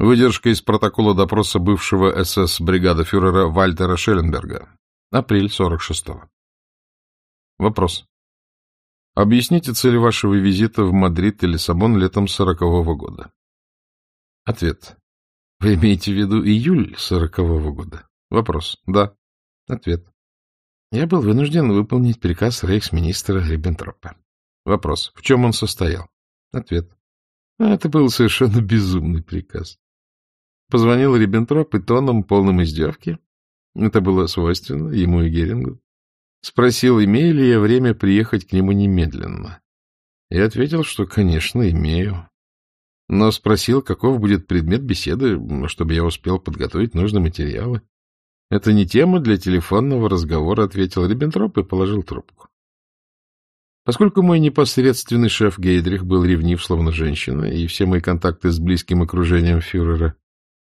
Выдержка из протокола допроса бывшего СС-бригадефюрера Вальтера Шелленберга. Апрель 46-го. Вопрос. Объясните цели вашего визита в Мадрид и Лиссабон летом 40-го года. Ответ. Вы имеете в виду июль 40-го года? Вопрос. Да. Ответ. Я был вынужден выполнить приказ рейхсминистра Риббентропа. Вопрос. В чем он состоял? Ответ. Это был совершенно безумный приказ. Позвонил Риббентроп и тоном, полным издевки, это было свойственно ему и Герингу, спросил, имею ли я время приехать к нему немедленно. Я ответил, что, конечно, имею. Но спросил, каков будет предмет беседы, чтобы я успел подготовить нужные материалы. Это не тема для телефонного разговора, ответил Риббентроп и положил трубку. Поскольку мой непосредственный шеф Гейдрих был ревнив, словно женщина, и все мои контакты с близким окружением фюрера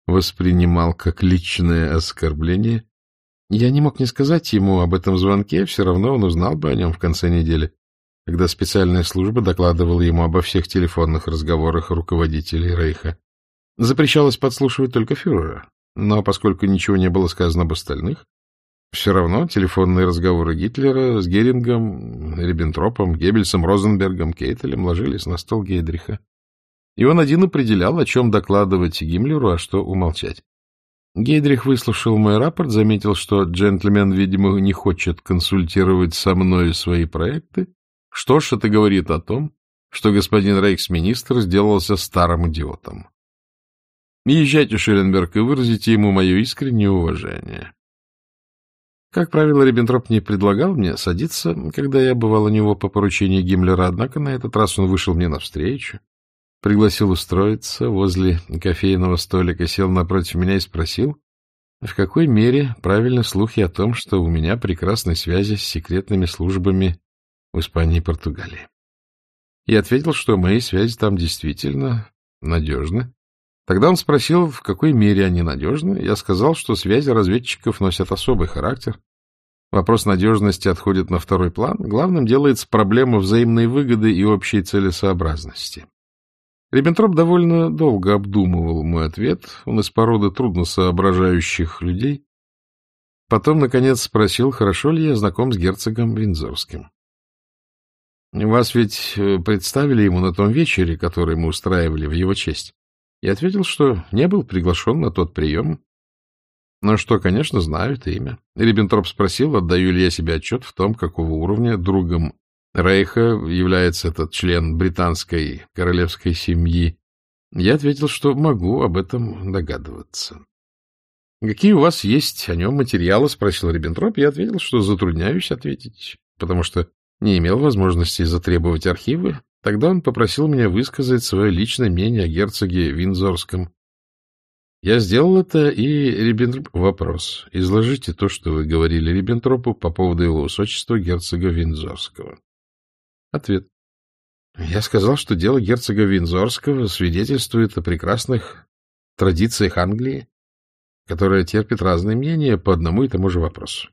воспринимал как личное оскорбление. Я не мог не сказать ему об этом звонке, все равно он узнал бы о нем в конце недели, когда специальная служба докладывала ему обо всех телефонных разговорах руководителей Рейха. Запрещалось подслушивать только фюрера, но поскольку ничего не было сказано об остальных, все равно телефонные разговоры Гитлера с Герингом, Риббентропом, Геббельсом, Розенбергом, Кейтелем ложились на стол Гейдриха. И он один определял, о чем докладывать Гиммлеру, а что умолчать. Гейдрих выслушал мой рапорт, заметил, что джентльмен, видимо, не хочет консультировать со мной свои проекты. Что ж, это говорит о том, что господин рейхсминистр сделался старым идиотом. Езжайте, Шелленберг, и выразите ему мое искреннее уважение. Как правило, Риббентроп не предлагал мне садиться, когда я бывал у него по поручению Гиммлера, однако на этот раз он вышел мне навстречу пригласил устроиться возле кофейного столика, сел напротив меня и спросил, в какой мере правильны слухи о том, что у меня прекрасные связи с секретными службами в Испании и Португалии. И ответил, что мои связи там действительно надежны. Тогда он спросил, в какой мере они надежны. Я сказал, что связи разведчиков носят особый характер. Вопрос надежности отходит на второй план. Главным делается проблема взаимной выгоды и общей целесообразности. Риббентроп довольно долго обдумывал мой ответ. Он из породы трудно соображающих людей. Потом, наконец, спросил, хорошо ли я знаком с герцогом Виндзорским. — Вас ведь э, представили ему на том вечере, который мы устраивали в его честь. Я ответил, что не был приглашен на тот прием. Но что, конечно, знаю это имя. Риббентроп спросил, отдаю ли я себе отчет в том, какого уровня другом Рейха является этот член британской королевской семьи, я ответил, что могу об этом догадываться. — Какие у вас есть о нем материалы? — спросил Риббентроп. Я ответил, что затрудняюсь ответить, потому что не имел возможности затребовать архивы. Тогда он попросил меня высказать свое личное мнение о герцоге Виндзорском. Я сделал это, и Риббентроп... Вопрос. Изложите то, что вы говорили Риббентропу по поводу его высочества герцога Виндзорского. Ответ. Я сказал, что дело герцога Винзорского свидетельствует о прекрасных традициях Англии, которая терпит разные мнения по одному и тому же вопросу.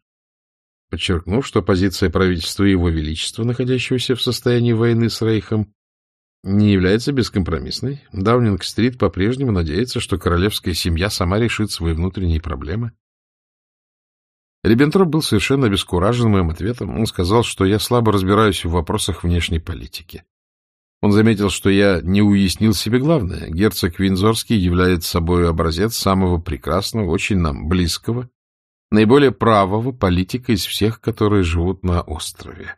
Подчеркнув, что позиция правительства Его Величества, находящегося в состоянии войны с Рейхом, не является бескомпромиссной, Даунинг-стрит по-прежнему надеется, что королевская семья сама решит свои внутренние проблемы, Риббентроп был совершенно обескуражен моим ответом. Он сказал, что я слабо разбираюсь в вопросах внешней политики. Он заметил, что я не уяснил себе главное. Герцог Винзорский является собой образец самого прекрасного, очень нам близкого, наиболее правого политика из всех, которые живут на острове.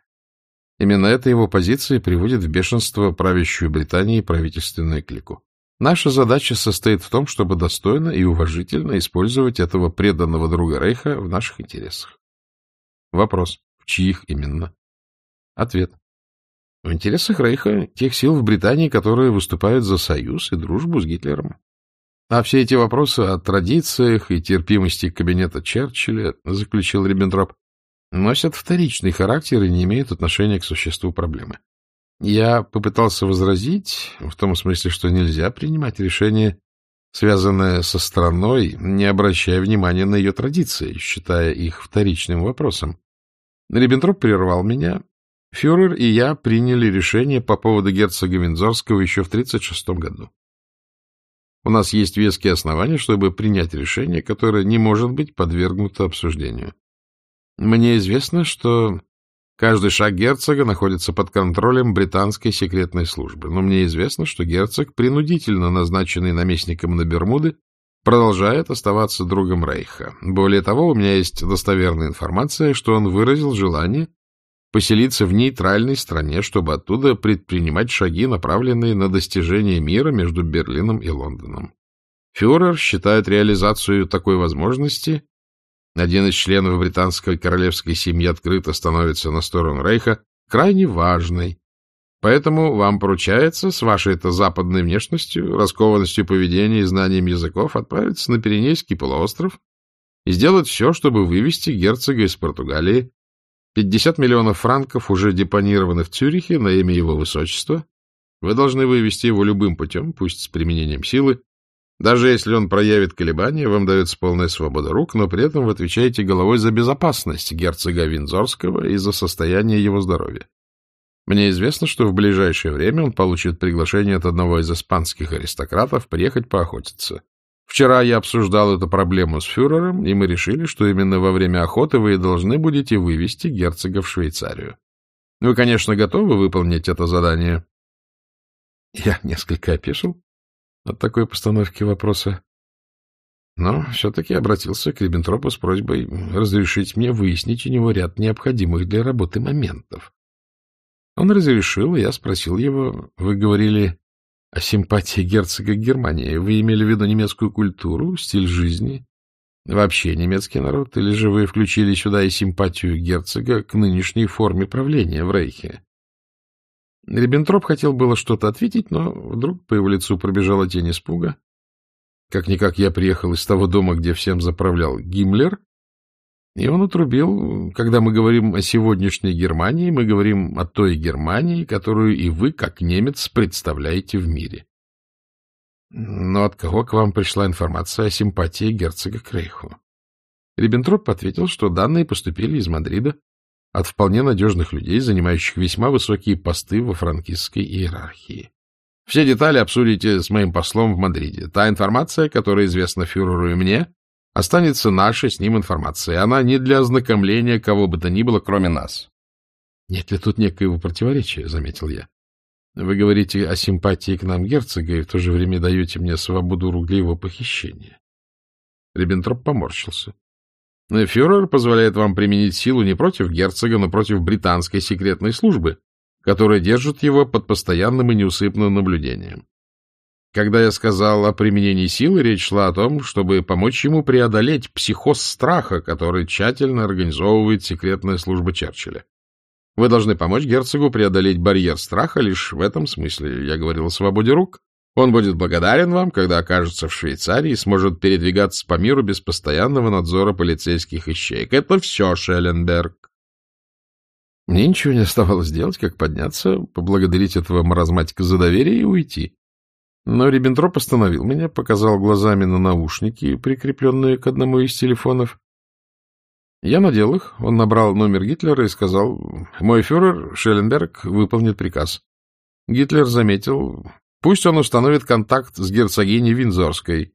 Именно эта его позиция приводит в бешенство правящую Британии и правительственную клику. Наша задача состоит в том, чтобы достойно и уважительно использовать этого преданного друга Рейха в наших интересах. Вопрос. В чьих именно? Ответ. В интересах Рейха, тех сил в Британии, которые выступают за союз и дружбу с Гитлером. А все эти вопросы о традициях и терпимости кабинета Черчилля, заключил Риббентроп, носят вторичный характер и не имеют отношения к существу проблемы. Я попытался возразить, в том смысле, что нельзя принимать решение, связанное со страной, не обращая внимания на ее традиции, считая их вторичным вопросом. Риббентроп прервал меня. Фюрер и я приняли решение по поводу герцога Виндзорского еще в 1936 году. у нас есть веские основания, чтобы принять решение, которое не может быть подвергнуто обсуждению. Мне известно, что каждый шаг герцога находится под контролем британской секретной службы, но мне известно, что герцог, принудительно назначенный наместником на Бермуды, продолжает оставаться другом Рейха. Более того, у меня есть достоверная информация, что он выразил желание поселиться в нейтральной стране, чтобы оттуда предпринимать шаги, направленные на достижение мира между Берлином и Лондоном. Фюрер считает реализацию такой возможности один из членов британской королевской семьи открыто становится на сторону Рейха, крайне важной. Поэтому вам поручается с вашей-то западной внешностью, раскованностью поведения и знанием языков отправиться на Пиренейский полуостров и сделать все, чтобы вывести герцога из Португалии. 50 миллионов франков уже депонированы в Цюрихе на имя его высочества. Вы должны вывести его любым путем, пусть с применением силы, даже если он проявит колебания, вам дается полная свобода рук, но при этом вы отвечаете головой за безопасность герцога Виндзорского и за состояние его здоровья. Мне известно, что в ближайшее время он получит приглашение от одного из испанских аристократов приехать поохотиться. Вчера я обсуждал эту проблему с фюрером, и мы решили, что именно во время охоты вы должны будете вывести герцога в Швейцарию. Вы, конечно, готовы выполнить это задание? Я несколько опешил от такой постановки вопроса. Но все-таки обратился к Риббентропу с просьбой разрешить мне выяснить у него ряд необходимых для работы моментов. Он разрешил, и я спросил его, вы говорили о симпатии герцога Германии. Вы имели в виду немецкую культуру, стиль жизни, вообще немецкий народ, или же вы включили сюда и симпатию герцога к нынешней форме правления в Рейхе? Риббентроп хотел было что-то ответить, но вдруг по его лицу пробежала тень испуга. Как-никак я приехал из того дома, где всем заправлял Гиммлер, и он отрубил, когда мы говорим о сегодняшней Германии, мы говорим о той Германии, которую и вы, как немец, представляете в мире. Но от кого к вам пришла информация о симпатии герцога к Рейху? Риббентроп ответил, что данные поступили из Мадрида, от вполне надежных людей, занимающих весьма высокие посты во франкистской иерархии. Все детали обсудите с моим послом в Мадриде. Та информация, которая известна фюреру и мне, останется нашей с ним информацией. Она не для ознакомления кого бы то ни было, кроме нас. — Нет ли тут некоего противоречия? — заметил я. — Вы говорите о симпатии к нам герцога и в то же время даете мне свободу рук для его похищения. Риббентроп поморщился. Фюрер позволяет вам применить силу не против герцога, но против британской секретной службы, которая держит его под постоянным и неусыпным наблюдением. Когда я сказал о применении силы, речь шла о том, чтобы помочь ему преодолеть психоз страха, который тщательно организовывает секретная служба Черчилля. Вы должны помочь герцогу преодолеть барьер страха лишь в этом смысле. Я говорил о свободе рук, он будет благодарен вам, когда окажется в Швейцарии и сможет передвигаться по миру без постоянного надзора полицейских ищеек. Это все, Шелленберг. Мне ничего не оставалось делать, как подняться, поблагодарить этого маразматика за доверие и уйти. Но Риббентроп остановил меня, показал глазами на наушники, прикрепленные к одному из телефонов. Я надел их, он набрал номер Гитлера и сказал, «Мой фюрер, Шелленберг, выполнит приказ». Гитлер заметил, Пусть он установит контакт с герцогиней Винзорской.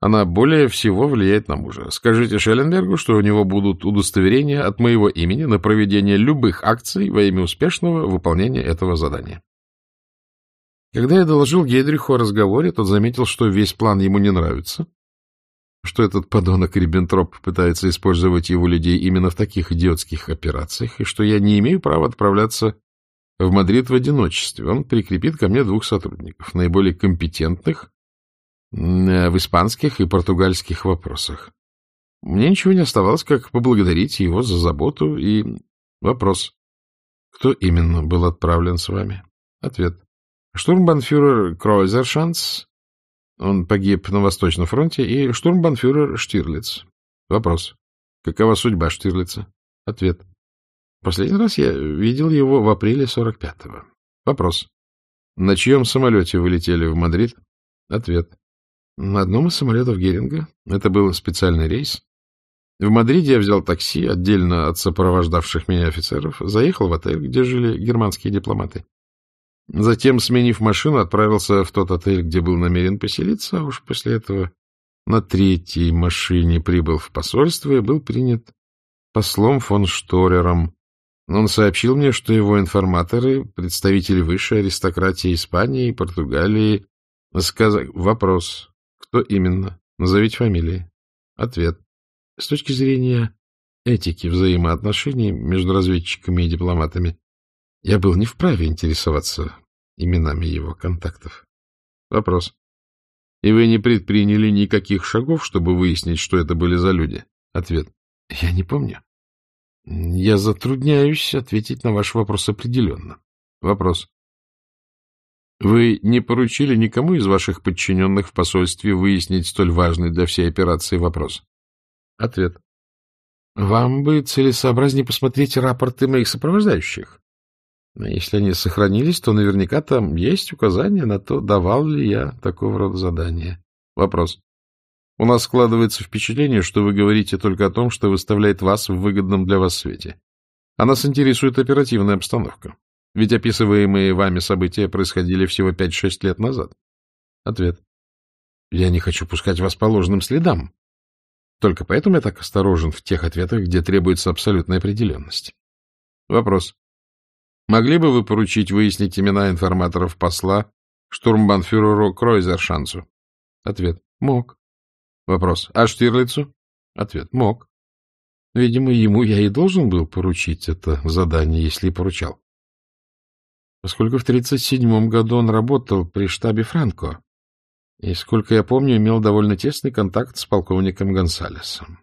Она более всего влияет на мужа. Скажите Шелленбергу, что у него будут удостоверения от моего имени на проведение любых акций во имя успешного выполнения этого задания. Когда я доложил Гейдриху о разговоре, тот заметил, что весь план ему не нравится, что этот подонок Риббентроп пытается использовать его людей именно в таких идиотских операциях, и что я не имею права отправляться в Мадрид в одиночестве. Он прикрепит ко мне двух сотрудников, наиболее компетентных э, в испанских и португальских вопросах. Мне ничего не оставалось, как поблагодарить его за заботу и вопрос. Кто именно был отправлен с вами? Ответ. Штурмбанфюрер Кройзершанс, он погиб на Восточном фронте, и штурмбанфюрер Штирлиц. Вопрос. Какова судьба Штирлица? Ответ. Последний раз я видел его в апреле 45-го. Вопрос. На чьем самолете вы летели в Мадрид? Ответ. На одном из самолетов Геринга. Это был специальный рейс. В Мадриде я взял такси, отдельно от сопровождавших меня офицеров, заехал в отель, где жили германские дипломаты. Затем, сменив машину, отправился в тот отель, где был намерен поселиться, а уж после этого на третьей машине прибыл в посольство и был принят послом фон Шторером. Он сообщил мне, что его информаторы, представители высшей аристократии Испании и Португалии, сказали... Вопрос. Кто именно? Назовите фамилии. Ответ. С точки зрения этики взаимоотношений между разведчиками и дипломатами, я был не вправе интересоваться именами его контактов. Вопрос. И вы не предприняли никаких шагов, чтобы выяснить, что это были за люди? Ответ. Я не помню. Я затрудняюсь ответить на ваш вопрос определенно. Вопрос. Вы не поручили никому из ваших подчиненных в посольстве выяснить столь важный для всей операции вопрос? Ответ. Вам бы целесообразнее посмотреть рапорты моих сопровождающих. Если они сохранились, то наверняка там есть указание на то, давал ли я такого рода задания. Вопрос. У нас складывается впечатление, что вы говорите только о том, что выставляет вас в выгодном для вас свете. А нас интересует оперативная обстановка. Ведь описываемые вами события происходили всего 5-6 лет назад. Ответ. Я не хочу пускать вас по ложным следам. Только поэтому я так осторожен в тех ответах, где требуется абсолютная определенность. Вопрос. Могли бы вы поручить выяснить имена информаторов посла штурмбанфюреру Кройзершансу? Ответ. Мог. Вопрос. А Штирлицу? Ответ. Мог. Видимо, ему я и должен был поручить это задание, если и поручал. Поскольку в 1937 году он работал при штабе Франко, и, сколько я помню, имел довольно тесный контакт с полковником Гонсалесом.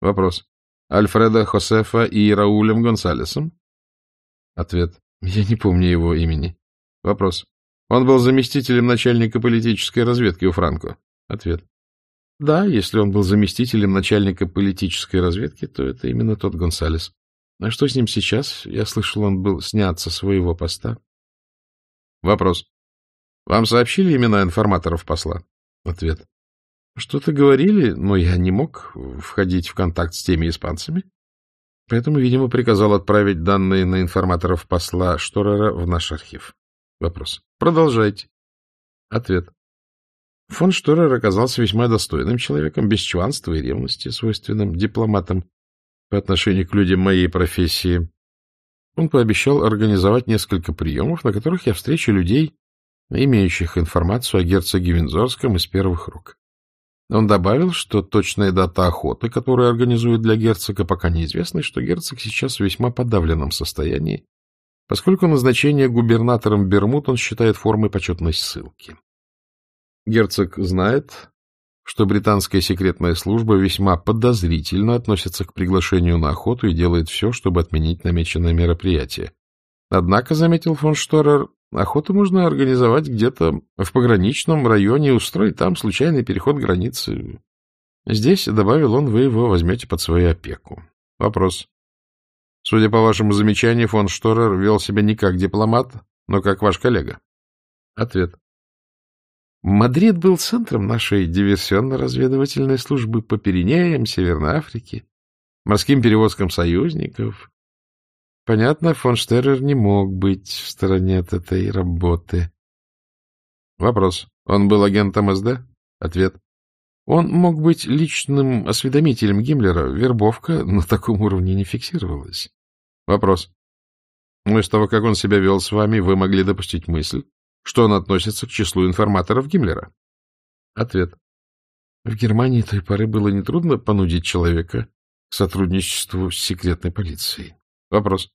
Вопрос. Альфреда Хосефа и Раулем Гонсалесом? Ответ. Я не помню его имени. Вопрос. Он был заместителем начальника политической разведки у Франко. Ответ. Да, если он был заместителем начальника политической разведки, то это именно тот Гонсалес. А что с ним сейчас? Я слышал, он был снят со своего поста. Вопрос. Вам сообщили имена информаторов посла? Ответ. Что-то говорили, но я не мог входить в контакт с теми испанцами. Поэтому, видимо, приказал отправить данные на информаторов посла Шторера в наш архив. Вопрос. Продолжайте. Ответ. Фон Шторер оказался весьма достойным человеком, без чванства и ревности, свойственным дипломатам по отношению к людям моей профессии. Он пообещал организовать несколько приемов, на которых я встречу людей, имеющих информацию о герцоге Винзорском из первых рук. Он добавил, что точная дата охоты, которую организует для герцога, пока неизвестна, и что герцог сейчас в весьма подавленном состоянии, поскольку назначение губернатором Бермуд он считает формой почетной ссылки. Герцог знает, что британская секретная служба весьма подозрительно относится к приглашению на охоту и делает все, чтобы отменить намеченное мероприятие. Однако, заметил фон Шторер, Охоту можно организовать где-то в пограничном районе, устроить там случайный переход границы. Здесь, — добавил он, — вы его возьмете под свою опеку. Вопрос. Судя по вашему замечанию, фон Шторер вел себя не как дипломат, но как ваш коллега. Ответ. Мадрид был центром нашей диверсионно-разведывательной службы по Пиренеям, Северной Африке, морским перевозкам союзников, Понятно, фон Штерер не мог быть в стороне от этой работы. Вопрос. Он был агентом СД? Ответ. Он мог быть личным осведомителем Гиммлера. Вербовка на таком уровне не фиксировалась. Вопрос. Ну, из того, как он себя вел с вами, вы могли допустить мысль, что он относится к числу информаторов Гиммлера? Ответ. В Германии той поры было нетрудно понудить человека к сотрудничеству с секретной полицией. Вопрос.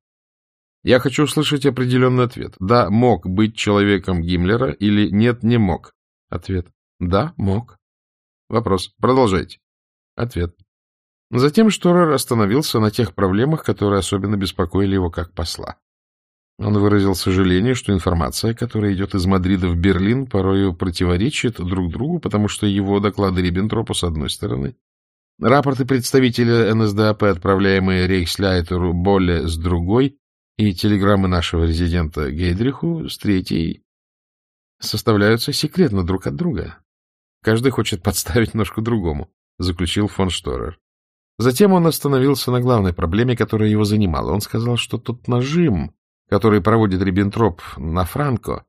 Я хочу услышать определенный ответ. Да, мог быть человеком Гиммлера или нет, не мог? Ответ. Да, мог. Вопрос. Продолжайте. Ответ. Затем Шторер остановился на тех проблемах, которые особенно беспокоили его как посла. Он выразил сожаление, что информация, которая идет из Мадрида в Берлин, порою противоречит друг другу, потому что его доклады Риббентропу с одной стороны, рапорты представителя НСДАП, отправляемые Рейхсляйтеру Болле с другой, и телеграммы нашего резидента Гейдриху с третьей составляются секретно друг от друга. Каждый хочет подставить ножку другому, — заключил фон Шторер. Затем он остановился на главной проблеме, которая его занимала. Он сказал, что тот нажим, который проводит Риббентроп на Франко,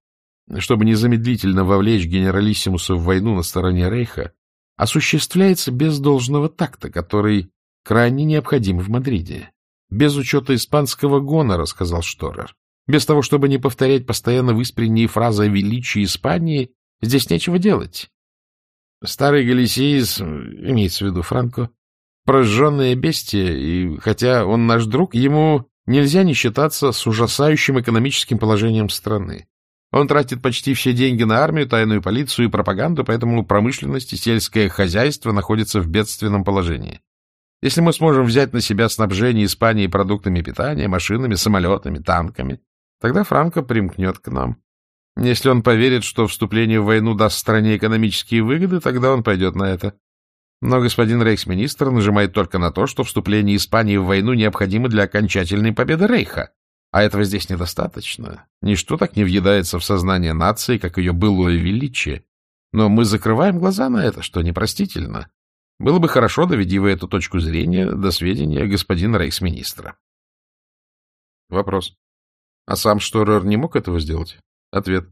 чтобы незамедлительно вовлечь генералиссимуса в войну на стороне Рейха, осуществляется без должного такта, который крайне необходим в Мадриде. Без учета испанского гонора, сказал Шторер. Без того, чтобы не повторять постоянно выспренние фразы о величии Испании, здесь нечего делать. Старый Галисиис, имеется в виду Франко, прожженное бестие, и хотя он наш друг, ему нельзя не считаться с ужасающим экономическим положением страны. Он тратит почти все деньги на армию, тайную полицию и пропаганду, поэтому промышленность и сельское хозяйство находятся в бедственном положении. Если мы сможем взять на себя снабжение Испании продуктами питания, машинами, самолетами, танками, тогда Франко примкнет к нам. Если он поверит, что вступление в войну даст стране экономические выгоды, тогда он пойдет на это. Но господин рейхсминистр нажимает только на то, что вступление Испании в войну необходимо для окончательной победы Рейха. А этого здесь недостаточно. Ничто так не въедается в сознание нации, как ее былое величие. Но мы закрываем глаза на это, что непростительно. Было бы хорошо, доведи вы эту точку зрения до сведения господина рейхсминистра. Вопрос. А сам Шторер не мог этого сделать? Ответ.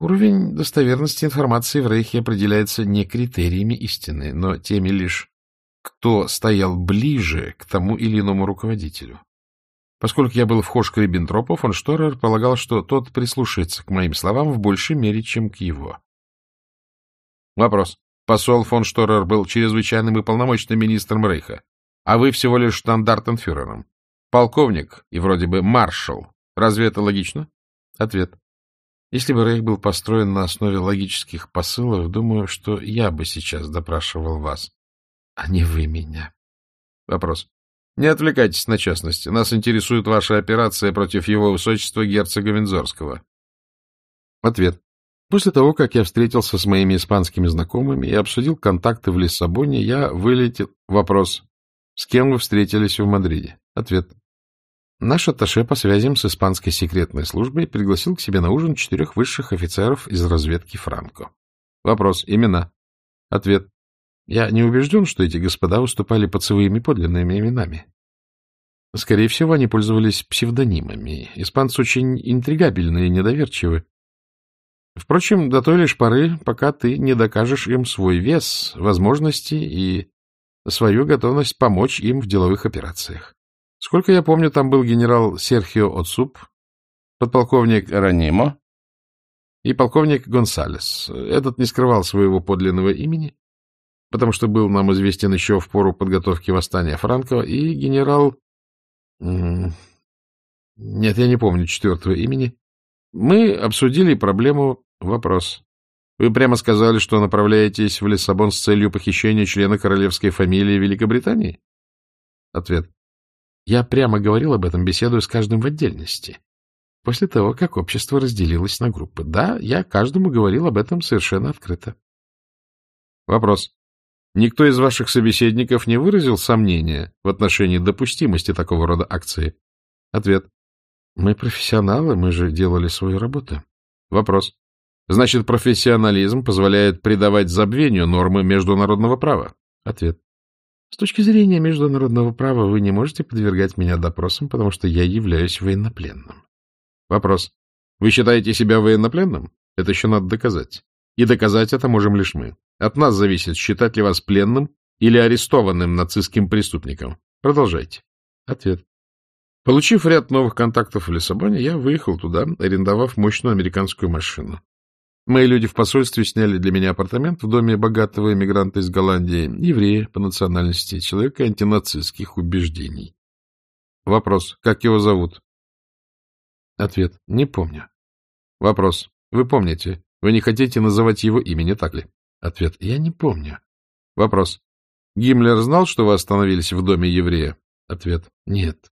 Уровень достоверности информации в Рейхе определяется не критериями истины, но теми лишь, кто стоял ближе к тому или иному руководителю. Поскольку я был вхож к Риббентропу, фон Шторер полагал, что тот прислушается к моим словам в большей мере, чем к его. Вопрос. Посол фон Шторер был чрезвычайным и полномочным министром Рейха, а вы всего лишь штандартенфюрером. Полковник и вроде бы маршал. Разве это логично? Ответ. Если бы Рейх был построен на основе логических посылов, думаю, что я бы сейчас допрашивал вас, а не вы меня. Вопрос. Не отвлекайтесь на частности. Нас интересует ваша операция против его высочества герцога Вензорского. Ответ. После того, как я встретился с моими испанскими знакомыми и обсудил контакты в Лиссабоне, я вылетел... Вопрос. С кем вы встретились в Мадриде? Ответ. Наш атташе по связям с испанской секретной службой пригласил к себе на ужин четырех высших офицеров из разведки Франко. Вопрос. Имена? Ответ. Я не убежден, что эти господа выступали под своими подлинными именами. Скорее всего, они пользовались псевдонимами. Испанцы очень интригабельны и недоверчивы. Впрочем, до той лишь поры, пока ты не докажешь им свой вес, возможности и свою готовность помочь им в деловых операциях. Сколько я помню, там был генерал Серхио Оцуп, подполковник Ранимо и полковник Гонсалес. Этот не скрывал своего подлинного имени, потому что был нам известен еще в пору подготовки восстания Франко, и генерал... Нет, я не помню четвертого имени. Мы обсудили проблему вопрос. Вы прямо сказали, что направляетесь в Лиссабон с целью похищения члена королевской фамилии Великобритании? Ответ. Я прямо говорил об этом, беседуя с каждым в отдельности. После того, как общество разделилось на группы. Да, я каждому говорил об этом совершенно открыто. Вопрос. Никто из ваших собеседников не выразил сомнения в отношении допустимости такого рода акции? Ответ. Мы профессионалы, мы же делали свою работу. Вопрос. Значит, профессионализм позволяет придавать забвению нормы международного права? Ответ. С точки зрения международного права вы не можете подвергать меня допросам, потому что я являюсь военнопленным. Вопрос. Вы считаете себя военнопленным? Это еще надо доказать. И доказать это можем лишь мы. От нас зависит, считать ли вас пленным или арестованным нацистским преступником. Продолжайте. Ответ. Получив ряд новых контактов в Лиссабоне, я выехал туда, арендовав мощную американскую машину. Мои люди в посольстве сняли для меня апартамент в доме богатого эмигранта из Голландии, еврея по национальности, человека антинацистских убеждений. Вопрос. Как его зовут? Ответ. Не помню. Вопрос. Вы помните. Вы не хотите называть его имя, не так ли? Ответ. Я не помню. Вопрос. Гиммлер знал, что вы остановились в доме еврея? Ответ. Нет.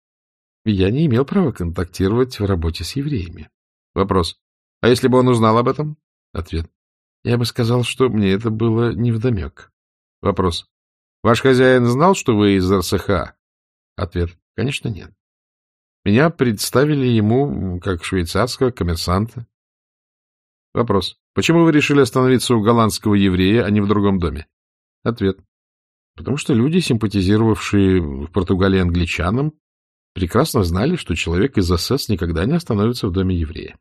Я не имел права контактировать в работе с евреями. Вопрос. А если бы он узнал об этом? Ответ. Я бы сказал, что мне это было невдомек. Вопрос. Ваш хозяин знал, что вы из РСХ? Ответ. Конечно, нет. Меня представили ему как швейцарского коммерсанта. Вопрос. Почему вы решили остановиться у голландского еврея, а не в другом доме? Ответ. Потому что люди, симпатизировавшие в Португалии англичанам, прекрасно знали, что человек из СС никогда не остановится в доме еврея.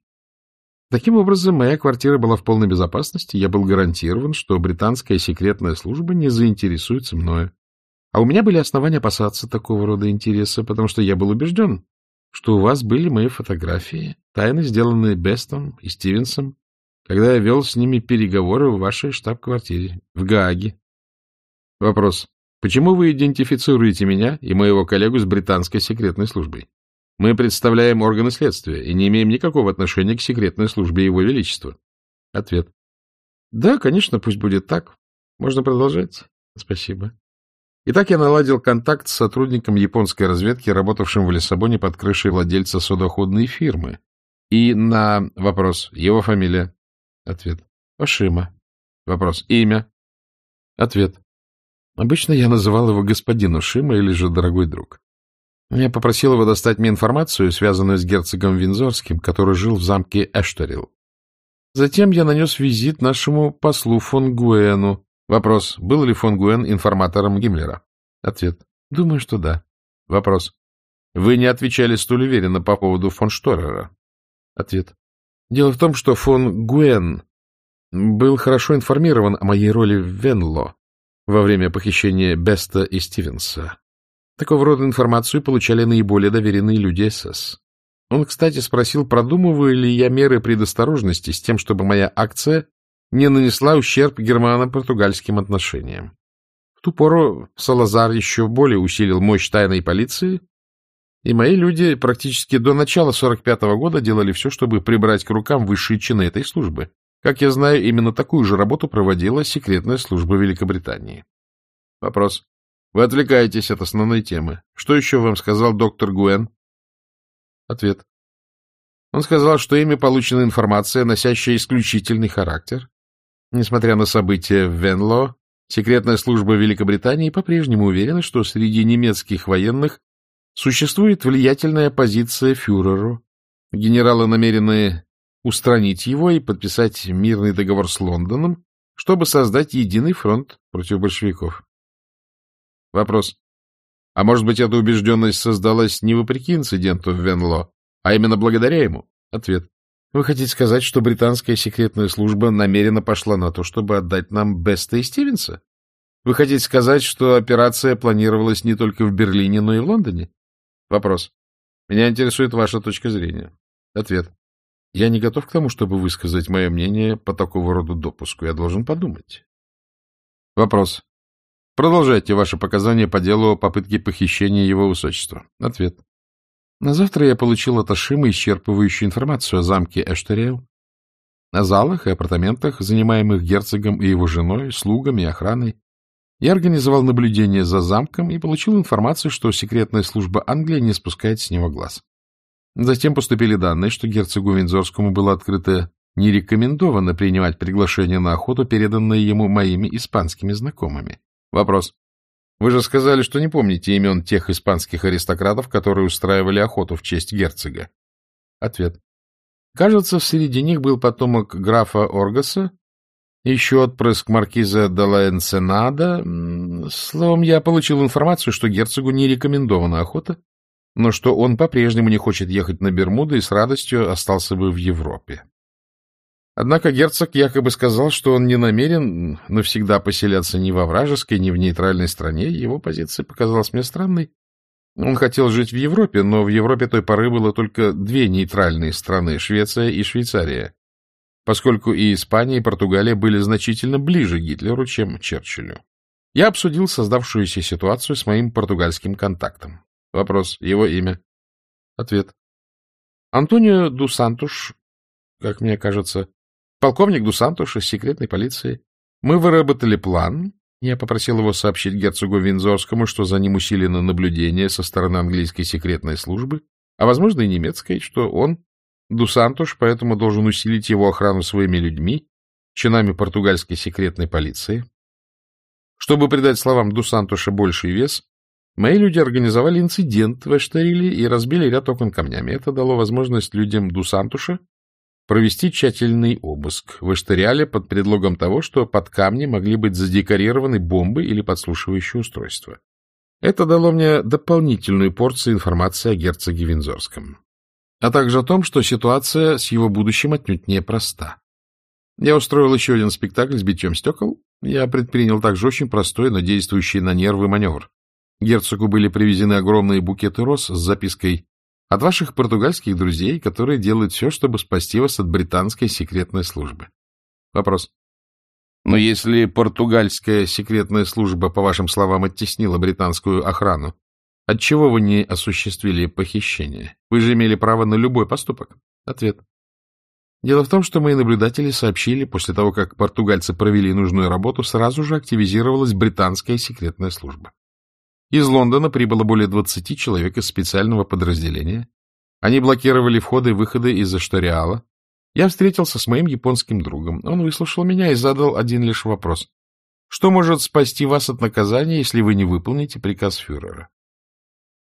Таким образом, моя квартира была в полной безопасности, я был гарантирован, что британская секретная служба не заинтересуется мною. А у меня были основания опасаться такого рода интереса, потому что я был убежден, что у вас были мои фотографии, тайно сделанные Бестом и Стивенсом, когда я вел с ними переговоры в вашей штаб-квартире в Гааге. Вопрос. Почему вы идентифицируете меня и моего коллегу с британской секретной службой? Мы представляем органы следствия и не имеем никакого отношения к секретной службе Его Величества. Ответ. Да, конечно, пусть будет так. Можно продолжать? Спасибо. Итак, я наладил контакт с сотрудником японской разведки, работавшим в Лиссабоне под крышей владельца судоходной фирмы. И на вопрос «Его фамилия?» Ответ. Ошима. Вопрос. Имя? Ответ. Обычно я называл его господин Ошима или же дорогой друг. Я попросил его достать мне информацию, связанную с герцогом Винзорским, который жил в замке Эштерил. Затем я нанес визит нашему послу фон Гуэну, Вопрос. Был ли фон Гуэн информатором Гиммлера? Ответ. Думаю, что да. Вопрос. Вы не отвечали столь уверенно по поводу фон Шторера? Ответ. Дело в том, что фон Гуэн был хорошо информирован о моей роли в Венло во время похищения Беста и Стивенса. Такого рода информацию получали наиболее доверенные люди СС. Он, кстати, спросил, продумываю ли я меры предосторожности с тем, чтобы моя акция не нанесла ущерб германо-португальским отношениям. В ту пору Салазар еще более усилил мощь тайной полиции, и мои люди практически до начала 45-го года делали все, чтобы прибрать к рукам высшие чины этой службы. Как я знаю, именно такую же работу проводила секретная служба Великобритании. Вопрос. Вы отвлекаетесь от основной темы. Что еще вам сказал доктор Гуэн? Ответ. Он сказал, что ими получена информация, носящая исключительный характер, Несмотря на события в Венло, секретная служба Великобритании по-прежнему уверена, что среди немецких военных существует влиятельная оппозиция фюреру. Генералы намерены устранить его и подписать мирный договор с Лондоном, чтобы создать единый фронт против большевиков. Вопрос. А может быть, эта убежденность создалась не вопреки инциденту в Венло, а именно благодаря ему? Ответ. Вы хотите сказать, что британская секретная служба намеренно пошла на то, чтобы отдать нам Беста и Стивенса? Вы хотите сказать, что операция планировалась не только в Берлине, но и в Лондоне? Вопрос. Меня интересует ваша точка зрения. Ответ. Я не готов к тому, чтобы высказать мое мнение по такого рода допуску. Я должен подумать. Вопрос. Продолжайте ваши показания по делу о попытке похищения его высочества. Ответ. На завтра я получил от Ашима исчерпывающую информацию о замке Эштериэл, о залах и апартаментах, занимаемых герцогом и его женой, слугами и охраной. Я организовал наблюдение за замком и получил информацию, что секретная служба Англии не спускает с него глаз. Затем поступили данные, что герцогу Виндзорскому было открыто не рекомендовано принимать приглашение на охоту, переданное ему моими испанскими знакомыми. Вопрос. Вы же сказали, что не помните имен тех испанских аристократов, которые устраивали охоту в честь герцога. Ответ. Кажется, среди них был потомок графа Оргаса, еще отпрыск маркиза де. Словом, я получил информацию, что герцогу не рекомендована охота, но что он по-прежнему не хочет ехать на Бермуды и с радостью остался бы в Европе. Однако герцог якобы сказал, что он не намерен навсегда поселяться ни во вражеской, ни в нейтральной стране. Его позиция показалась мне странной. Он хотел жить в Европе, но в Европе той поры было только две нейтральные страны — Швеция и Швейцария, поскольку и Испания, и Португалия были значительно ближе Гитлеру, чем Черчиллю. Я обсудил создавшуюся ситуацию с моим португальским контактом. Вопрос. Его имя? Ответ. Антонио ду Сантуш, как мне кажется, Полковник Дусантуш из секретной полиции. Мы выработали план. Я попросил его сообщить герцогу Винзорскому, что за ним усилено наблюдение со стороны английской секретной службы, а, возможно, и немецкой, что он, Дусантуш, поэтому должен усилить его охрану своими людьми, чинами португальской секретной полиции. Чтобы придать словам Дусантуша больший вес, мои люди организовали инцидент в Эштериле и разбили ряд окон камнями. Это дало возможность людям Дусантуша провести тщательный обыск в Эштериале под предлогом того, что под камни могли быть задекорированы бомбы или подслушивающие устройства. Это дало мне дополнительную порцию информации о герцоге Винзорском, а также о том, что ситуация с его будущим отнюдь не проста. Я устроил еще один спектакль с битьем стекол. Я предпринял также очень простой, но действующий на нервы маневр. Герцогу были привезены огромные букеты роз с запиской «От ваших португальских друзей, которые делают все, чтобы спасти вас от британской секретной службы». Вопрос. Но если португальская секретная служба, по вашим словам, оттеснила британскую охрану, отчего вы не осуществили похищение? Вы же имели право на любой поступок. Ответ. Дело в том, что мои наблюдатели сообщили, после того, как португальцы провели нужную работу, сразу же активизировалась британская секретная служба. Из Лондона прибыло более 20 человек из специального подразделения. Они блокировали входы и выходы из Аштариала, я встретился с моим японским другом. Он выслушал меня и задал один лишь вопрос. Что может спасти вас от наказания, если вы не выполните приказ фюрера?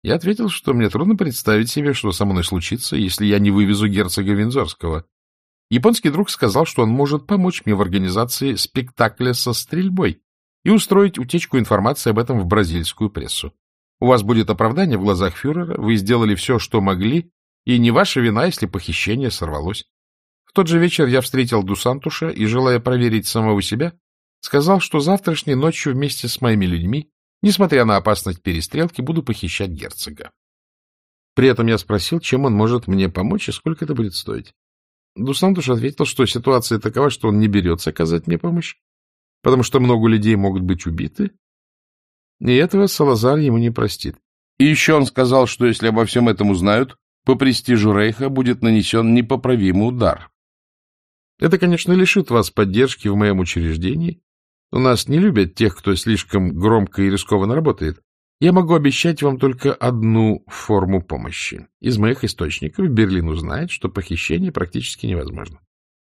Я ответил, что мне трудно представить себе, что со мной случится, если я не вывезу герцога Винзорского. Японский друг сказал, что он может помочь мне в организации спектакля со стрельбой и устроить утечку информации об этом в бразильскую прессу. У вас будет оправдание в глазах фюрера, вы сделали все, что могли, и не ваша вина, если похищение сорвалось тот же вечер я встретил Дусантуша и, желая проверить самого себя, сказал, что завтрашней ночью вместе с моими людьми, несмотря на опасность перестрелки, буду похищать герцога. При этом я спросил, чем он может мне помочь и сколько это будет стоить. Дусантуш ответил, что ситуация такова, что он не берется оказать мне помощь, потому что много людей могут быть убиты, и этого Салазар ему не простит. И еще он сказал, что если обо всем этом узнают, по престижу Рейха будет нанесен непоправимый удар. Это, конечно, лишит вас поддержки в моем учреждении. У нас не любят тех, кто слишком громко и рискованно работает. Я могу обещать вам только одну форму помощи. Из моих источников Берлин узнает, что похищение практически невозможно.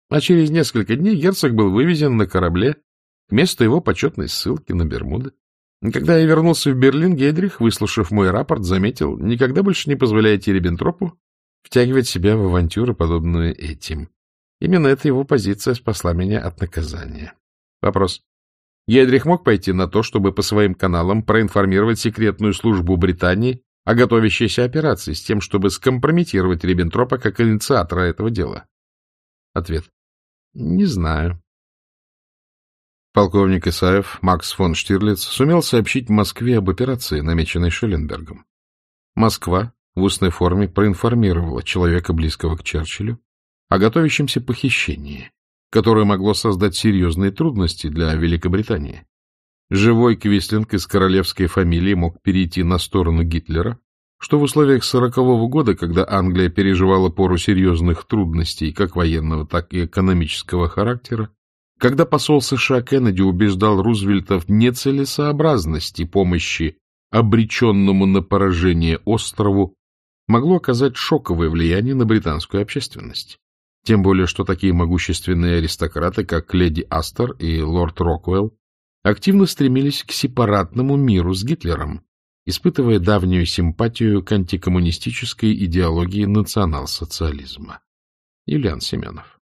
А через несколько дней герцог был вывезен на корабле к месту его почетной ссылки на Бермуды. Когда я вернулся в Берлин, Гейдрих, выслушав мой рапорт, заметил, никогда больше не позволяйте Риббентропу втягивать себя в авантюры, подобные этим. Именно эта его позиция спасла меня от наказания. Вопрос. Гейдрих мог пойти на то, чтобы по своим каналам проинформировать секретную службу Британии о готовящейся операции с тем, чтобы скомпрометировать Риббентропа как инициатора этого дела? Ответ. Не знаю. Полковник Исаев, Макс фон Штирлиц, сумел сообщить Москве об операции, намеченной Шелленбергом. Москва в устной форме проинформировала человека, близкого к Черчиллю, о готовящемся похищении, которое могло создать серьезные трудности для Великобритании. Живой Квислинг из королевской фамилии мог перейти на сторону Гитлера, что в условиях сорокового года, когда Англия переживала пору серьезных трудностей как военного, так и экономического характера, когда посол США Кеннеди убеждал Рузвельта в нецелесообразности помощи обреченному на поражение острову, могло оказать шоковое влияние на британскую общественность. Тем более, что такие могущественные аристократы, как леди Астер и лорд Роквелл, активно стремились к сепаратному миру с Гитлером, испытывая давнюю симпатию к антикоммунистической идеологии национал-социализма. Юлиан Семенов